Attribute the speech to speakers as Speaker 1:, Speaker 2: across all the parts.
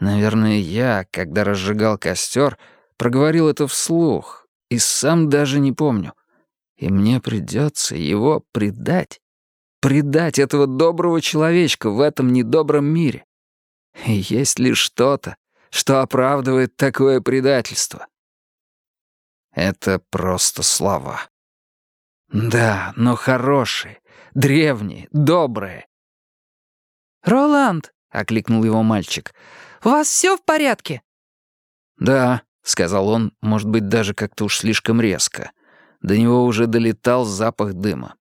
Speaker 1: Наверное, я, когда разжигал костер, проговорил это вслух, и сам даже не помню. И мне придется его предать. Предать этого доброго человечка в этом недобром мире. И есть ли что-то, что оправдывает такое предательство? Это просто слова. Да, но хорошие, древние, добрые.
Speaker 2: «Роланд!» — окликнул его мальчик. «У вас все в порядке?»
Speaker 1: «Да», — сказал он, может быть, даже как-то уж слишком резко. До него уже долетал запах дыма.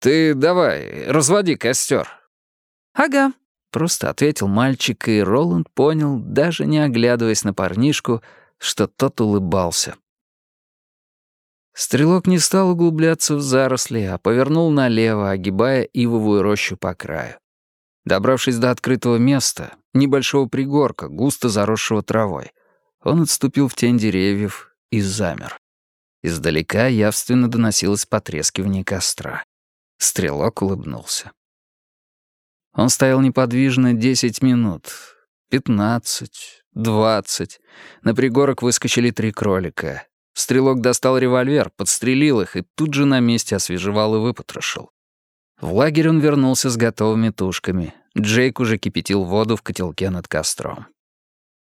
Speaker 1: «Ты давай, разводи костер».
Speaker 2: «Ага», —
Speaker 1: просто ответил мальчик, и Роланд понял, даже не оглядываясь на парнишку, что тот улыбался. Стрелок не стал углубляться в заросли, а повернул налево, огибая ивовую рощу по краю. Добравшись до открытого места, небольшого пригорка, густо заросшего травой, он отступил в тень деревьев и замер. Издалека явственно доносилось потрескивание костра. Стрелок улыбнулся. Он стоял неподвижно десять минут, пятнадцать, двадцать. На пригорок выскочили три кролика. Стрелок достал револьвер, подстрелил их и тут же на месте освежевал и выпотрошил. В лагерь он вернулся с готовыми тушками. Джейк уже кипятил воду в котелке над костром.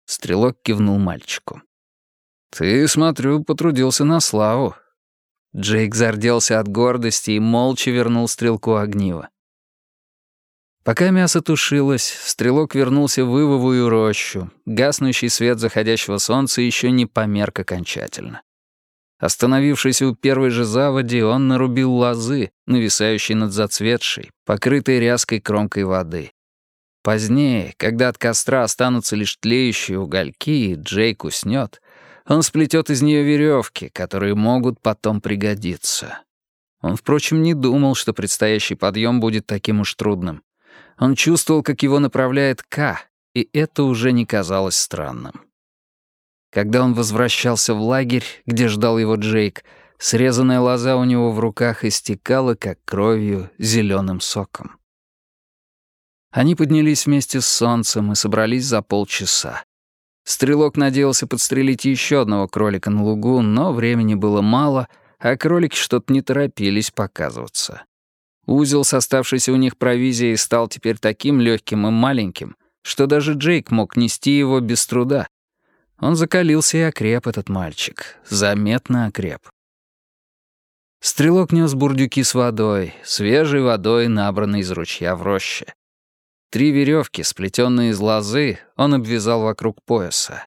Speaker 1: Стрелок кивнул мальчику. «Ты, смотрю, потрудился на славу». Джейк зарделся от гордости и молча вернул стрелку огнива. Пока мясо тушилось, стрелок вернулся в ивовую рощу. Гаснущий свет заходящего солнца еще не померк окончательно. Остановившись у первой же заводи, он нарубил лозы, нависающие над зацветшей, покрытой ряской кромкой воды. Позднее, когда от костра останутся лишь тлеющие угольки, и Джейк уснет, он сплетет из нее веревки, которые могут потом пригодиться. Он, впрочем, не думал, что предстоящий подъем будет таким уж трудным. Он чувствовал, как его направляет К, и это уже не казалось странным. Когда он возвращался в лагерь, где ждал его Джейк, срезанная лоза у него в руках истекала, как кровью, зеленым соком. Они поднялись вместе с солнцем и собрались за полчаса. Стрелок надеялся подстрелить еще одного кролика на лугу, но времени было мало, а кролики что-то не торопились показываться. Узел с оставшейся у них провизией стал теперь таким легким и маленьким, что даже Джейк мог нести его без труда, он закалился и окреп, этот мальчик. Заметно окреп. Стрелок нес бурдюки с водой, свежей водой, набранной из ручья в роще. Три веревки, сплетенные из лозы, он обвязал вокруг пояса.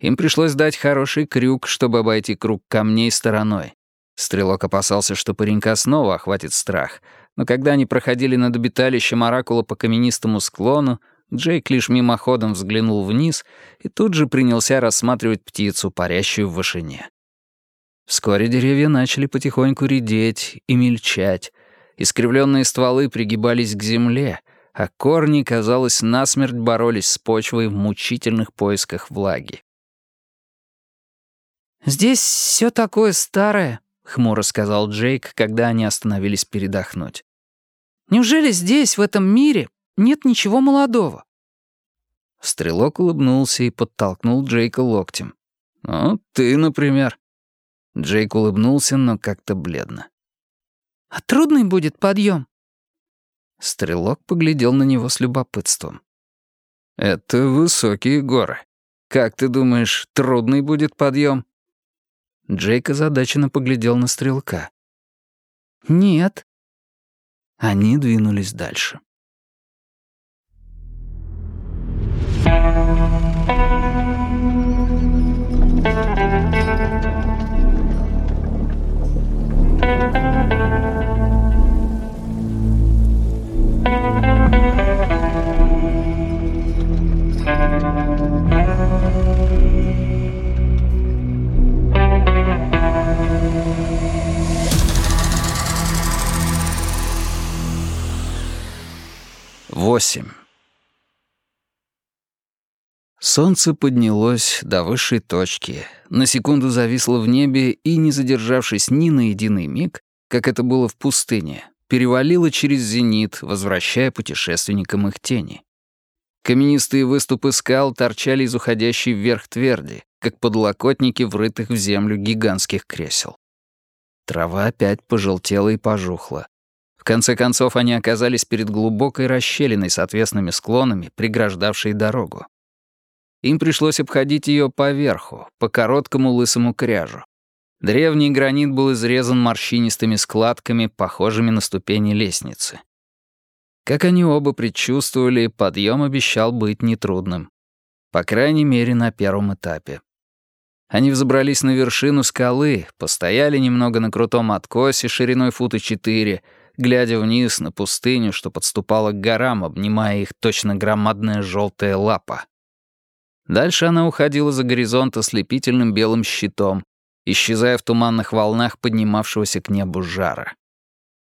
Speaker 1: Им пришлось дать хороший крюк, чтобы обойти круг камней стороной. Стрелок опасался, что паренька снова охватит страх, но когда они проходили над обиталищем оракула по каменистому склону, Джейк лишь мимоходом взглянул вниз и тут же принялся рассматривать птицу, парящую в вышине. Вскоре деревья начали потихоньку редеть и мельчать. Искривленные стволы пригибались к земле, а корни, казалось, насмерть боролись с почвой в мучительных поисках влаги.
Speaker 2: «Здесь все такое старое», — хмуро сказал Джейк, когда они остановились передохнуть. «Неужели здесь, в этом мире, нет ничего молодого».
Speaker 1: Стрелок улыбнулся и подтолкнул Джейка локтем. «Ну, ты, например». Джейк улыбнулся, но как-то бледно.
Speaker 2: «А трудный будет подъем?»
Speaker 1: Стрелок поглядел на него с любопытством. «Это высокие горы. Как ты думаешь, трудный будет подъем?» Джейк озадаченно поглядел на стрелка.
Speaker 2: «Нет».
Speaker 1: Они двинулись дальше. Восемь. Солнце поднялось до высшей точки, на секунду зависло в небе и, не задержавшись ни на единый миг, как это было в пустыне, перевалило через зенит, возвращая путешественникам их тени. Каменистые выступы скал торчали из уходящей вверх тверди, как подлокотники врытых в землю гигантских кресел. Трава опять пожелтела и пожухла. В конце концов, они оказались перед глубокой расщелиной с отвесными склонами, преграждавшей дорогу. Им пришлось обходить ее поверху, по короткому лысому кряжу. Древний гранит был изрезан морщинистыми складками, похожими на ступени лестницы. Как они оба предчувствовали, подъем обещал быть нетрудным. По крайней мере, на первом этапе. Они взобрались на вершину скалы, постояли немного на крутом откосе шириной фута четыре, глядя вниз на пустыню, что подступала к горам, обнимая их точно громадная желтая лапа. Дальше она уходила за горизонт ослепительным белым щитом, исчезая в туманных волнах поднимавшегося к небу жара.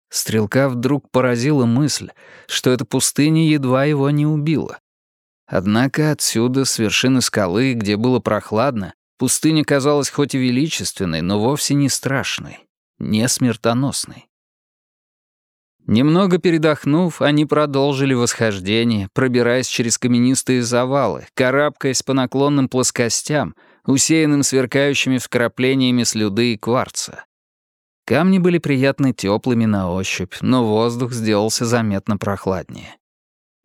Speaker 1: Стрелка вдруг поразила мысль, что эта пустыня едва его не убила. Однако отсюда, с вершины скалы, где было прохладно, пустыня казалась хоть и величественной, но вовсе не страшной, не смертоносной. Немного передохнув, они продолжили восхождение, пробираясь через каменистые завалы, карабкаясь по наклонным плоскостям, усеянным сверкающими вкраплениями слюды и кварца. Камни были приятно теплыми на ощупь, но воздух сделался заметно прохладнее.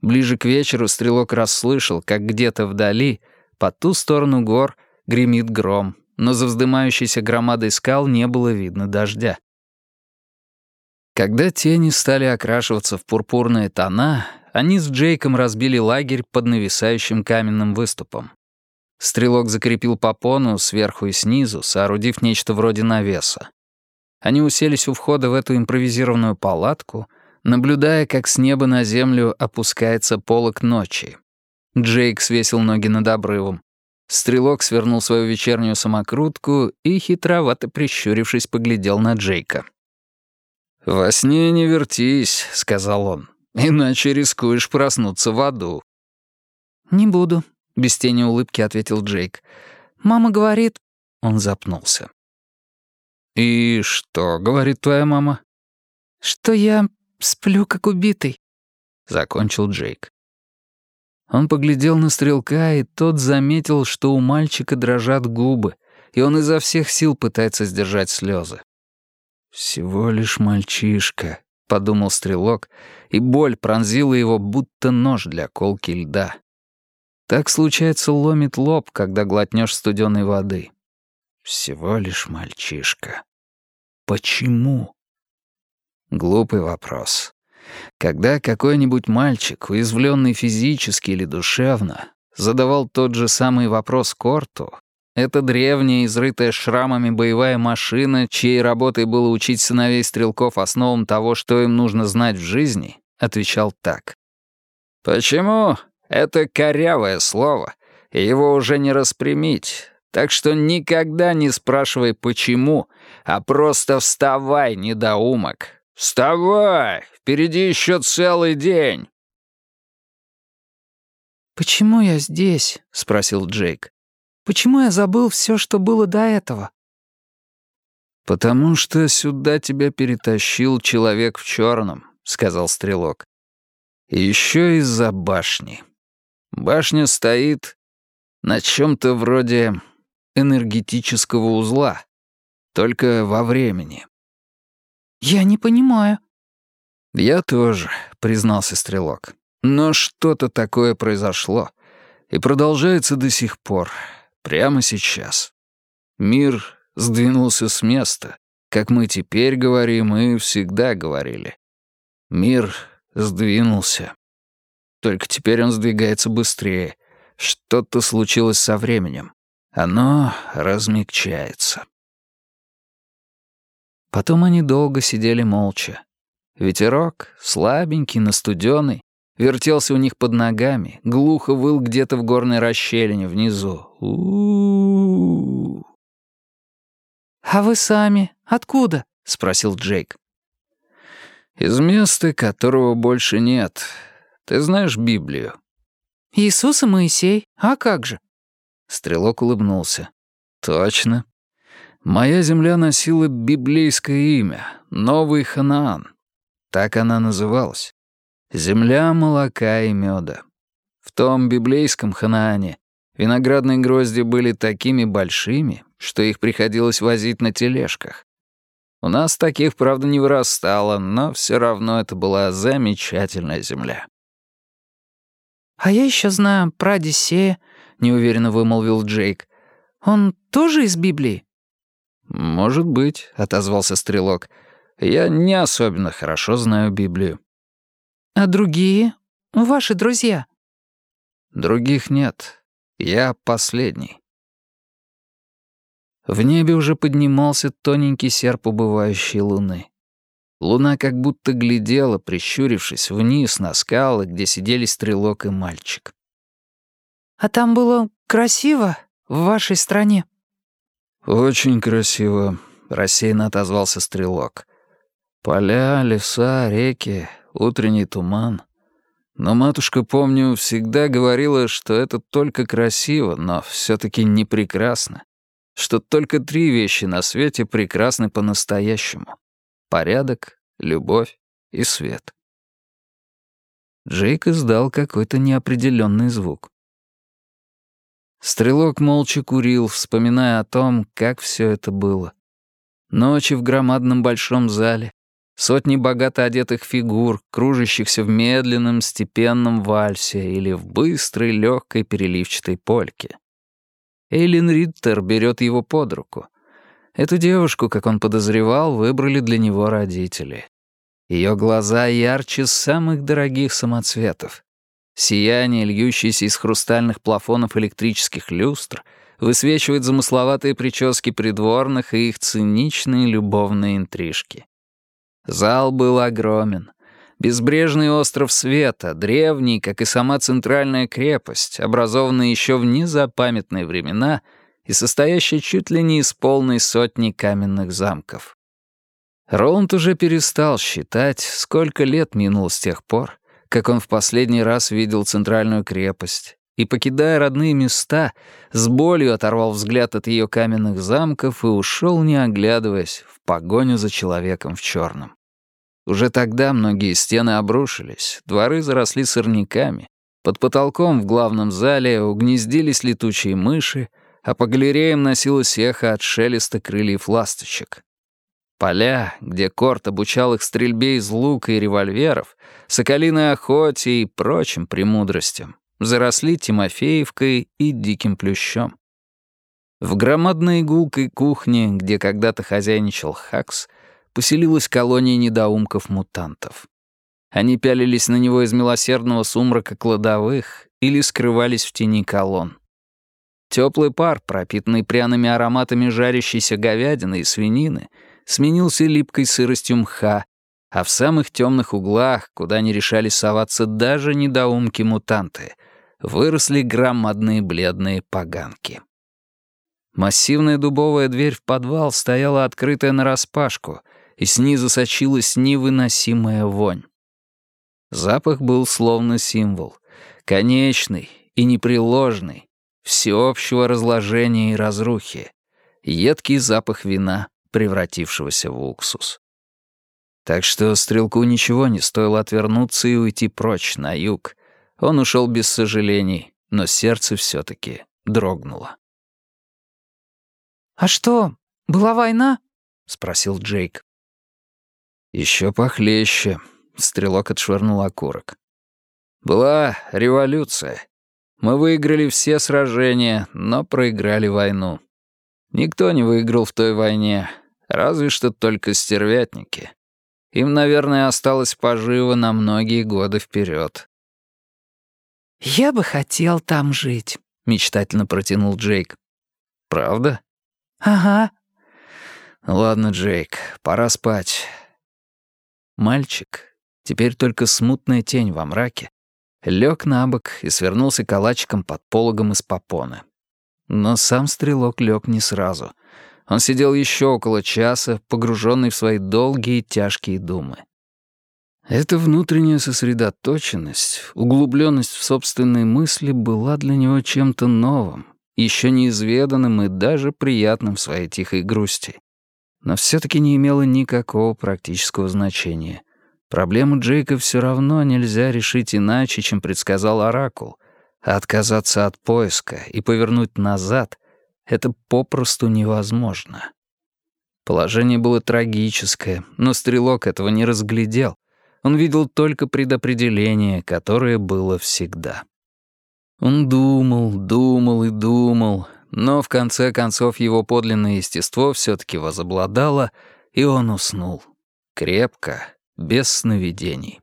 Speaker 1: Ближе к вечеру стрелок расслышал, как где-то вдали, по ту сторону гор, гремит гром, но за вздымающейся громадой скал не было видно дождя. Когда тени стали окрашиваться в пурпурные тона, они с Джейком разбили лагерь под нависающим каменным выступом. Стрелок закрепил попону сверху и снизу, соорудив нечто вроде навеса. Они уселись у входа в эту импровизированную палатку, наблюдая, как с неба на землю опускается полок ночи. Джейк свесил ноги над обрывом. Стрелок свернул свою вечернюю самокрутку и, хитровато прищурившись, поглядел на Джейка. «Во сне не вертись», — сказал он, — «иначе рискуешь проснуться в аду».
Speaker 2: «Не буду», — без тени улыбки ответил Джейк. «Мама говорит...» — он запнулся.
Speaker 1: «И что говорит твоя мама?»
Speaker 2: «Что я сплю как убитый», —
Speaker 1: закончил Джейк. Он поглядел на стрелка, и тот заметил, что у мальчика дрожат губы, и он изо всех сил пытается сдержать слезы. «Всего лишь мальчишка», — подумал стрелок, и боль пронзила его, будто нож для колки льда. Так случается ломит лоб, когда глотнешь студеной воды. Всего лишь мальчишка. Почему? Глупый вопрос. Когда какой-нибудь мальчик, уязвленный физически или душевно, задавал тот же самый вопрос Корту, эта древняя, изрытая шрамами боевая машина, чьей работой было учить сыновей стрелков основам того, что им нужно знать в жизни, отвечал так. «Почему? Это корявое слово, и его уже не распрямить. Так что никогда не спрашивай «почему», а просто вставай, недоумок. Вставай! Впереди еще целый день!»
Speaker 2: «Почему я здесь?» — спросил Джейк. Почему я забыл все, что было до этого?»
Speaker 1: «Потому что сюда тебя перетащил человек в черном», — сказал Стрелок. «И еще из-за башни. Башня стоит на чем-то вроде энергетического узла, только во времени».
Speaker 2: «Я не понимаю».
Speaker 1: «Я тоже», — признался Стрелок. «Но что-то такое произошло и продолжается до сих пор. Прямо сейчас. Мир сдвинулся с места, как мы теперь говорим и всегда говорили. Мир сдвинулся. Только теперь он сдвигается быстрее. Что-то случилось со временем. Оно размягчается. Потом они долго сидели молча. Ветерок, слабенький, настуденный, вертелся у них под ногами, глухо выл где-то в горной расщелине внизу. у у, -у.
Speaker 2: «А вы сами откуда?» — спросил Джейк.
Speaker 1: «Из места, которого больше нет. Ты знаешь Библию?»
Speaker 2: «Иисус и Моисей. А как же?»
Speaker 1: Стрелок улыбнулся. «Точно. Моя земля носила библейское имя — Новый Ханаан. Так она называлась. Земля молока и меда. В том библейском Ханаане виноградные грозди были такими большими, что их приходилось возить на тележках. У нас таких, правда, не вырастало, но все равно это была замечательная земля.
Speaker 2: «А я еще знаю про Одиссея», — неуверенно вымолвил Джейк. «Он тоже из Библии?»
Speaker 1: «Может быть», — отозвался Стрелок. «Я не особенно хорошо знаю Библию».
Speaker 2: «А другие? Ваши друзья?»
Speaker 1: «Других нет. Я последний». В небе уже поднимался тоненький серп убывающей луны. Луна как будто глядела, прищурившись, вниз на скалы, где сидели стрелок и мальчик.
Speaker 2: «А там было красиво в вашей стране?»
Speaker 1: «Очень красиво», — рассеянно отозвался стрелок. «Поля, леса, реки, утренний туман. Но матушка, помню, всегда говорила, что это только красиво, но все таки не прекрасно. Что только три вещи на свете прекрасны по-настоящему. Порядок, любовь и свет». Джейк издал какой-то неопределенный звук. Стрелок молча курил, вспоминая о том, как все это было. Ночи в громадном большом зале, сотни богато одетых фигур, кружащихся в медленном степенном вальсе или в быстрой легкой переливчатой польке. Эйлин Риттер берет его под руку. Эту девушку, как он подозревал, выбрали для него родители. Ее глаза ярче самых дорогих самоцветов. Сияние, льющееся из хрустальных плафонов электрических люстр, высвечивает замысловатые прически придворных и их циничные любовные интрижки. Зал был огромен. Безбрежный остров света, древний, как и сама центральная крепость, образованная еще в незапамятные времена и состоящая чуть ли не из полной сотни каменных замков. Роланд уже перестал считать, сколько лет минуло с тех пор, как он в последний раз видел центральную крепость, и, покидая родные места, с болью оторвал взгляд от ее каменных замков и ушел, не оглядываясь, в погоню за человеком в черном. Уже тогда многие стены обрушились, дворы заросли сорняками, под потолком в главном зале угнездились летучие мыши, а по галереям носилось эхо от шелеста крыльев ласточек. Поля, где Корт обучал их стрельбе из лука и револьверов, соколиной охоте и прочим премудростям, заросли Тимофеевкой и диким плющом. В громадной игулкой кухне, где когда-то хозяйничал Хакс, поселилась колония недоумков-мутантов. Они пялились на него из милосердного сумрака кладовых или скрывались в тени колонн. Теплый пар, пропитанный пряными ароматами жарящейся говядины и свинины — сменился липкой сыростью мха, а в самых темных углах, куда не решались соваться даже недоумки-мутанты, выросли громадные бледные поганки. Массивная дубовая дверь в подвал стояла открытая нараспашку, и снизу сочилась невыносимая вонь. Запах был словно символ, конечный и непреложный, всеобщего разложения и разрухи, едкий запах вина, превратившегося в уксус. Так что стрелку ничего не стоило отвернуться и уйти прочь, на юг. Он ушел без сожалений, но сердце все таки дрогнуло.
Speaker 2: «А что, была война?» — спросил Джейк.
Speaker 1: Еще похлеще», — стрелок отшвырнул окурок. «Была революция. Мы выиграли все сражения, но проиграли войну. Никто не выиграл в той войне, Разве что только стервятники. Им, наверное, осталось поживо на многие годы вперед.
Speaker 2: «Я бы хотел там жить», — мечтательно протянул Джейк.
Speaker 1: «Правда?»
Speaker 2: «Ага».
Speaker 1: «Ладно, Джейк, пора спать». Мальчик, теперь только смутная тень во мраке, лег на бок и свернулся калачиком под пологом из попоны. Но сам стрелок лег не сразу — он сидел еще около часа, погруженный в свои долгие тяжкие думы. Эта внутренняя сосредоточенность, углубленность в собственные мысли была для него чем-то новым, еще неизведанным и даже приятным в своей тихой грусти. Но все-таки не имела никакого практического значения. Проблему Джейка все равно нельзя решить иначе, чем предсказал Оракул, отказаться от поиска и повернуть назад — это попросту невозможно. Положение было трагическое, но стрелок этого не разглядел. Он видел только предопределение, которое было всегда. Он думал, думал и думал, но в конце концов его подлинное естество все-таки возобладало, и он уснул. Крепко, без сновидений.